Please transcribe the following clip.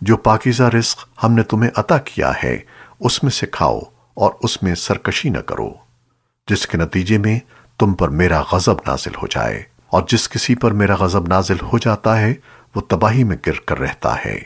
جو پاکیزہ رزق ہم نے تمہیں عطا کیا ہے، اس میں سے کھاؤ اور اس میں سرکشی نہ کرو، جس کے نتیجے میں تم پر میرا غضب نازل ہو جائے۔ اور جس کسی پر میرا غضب نازل ہو جاتا ہے، وہ تباہی میں گر کر رہتا ہے۔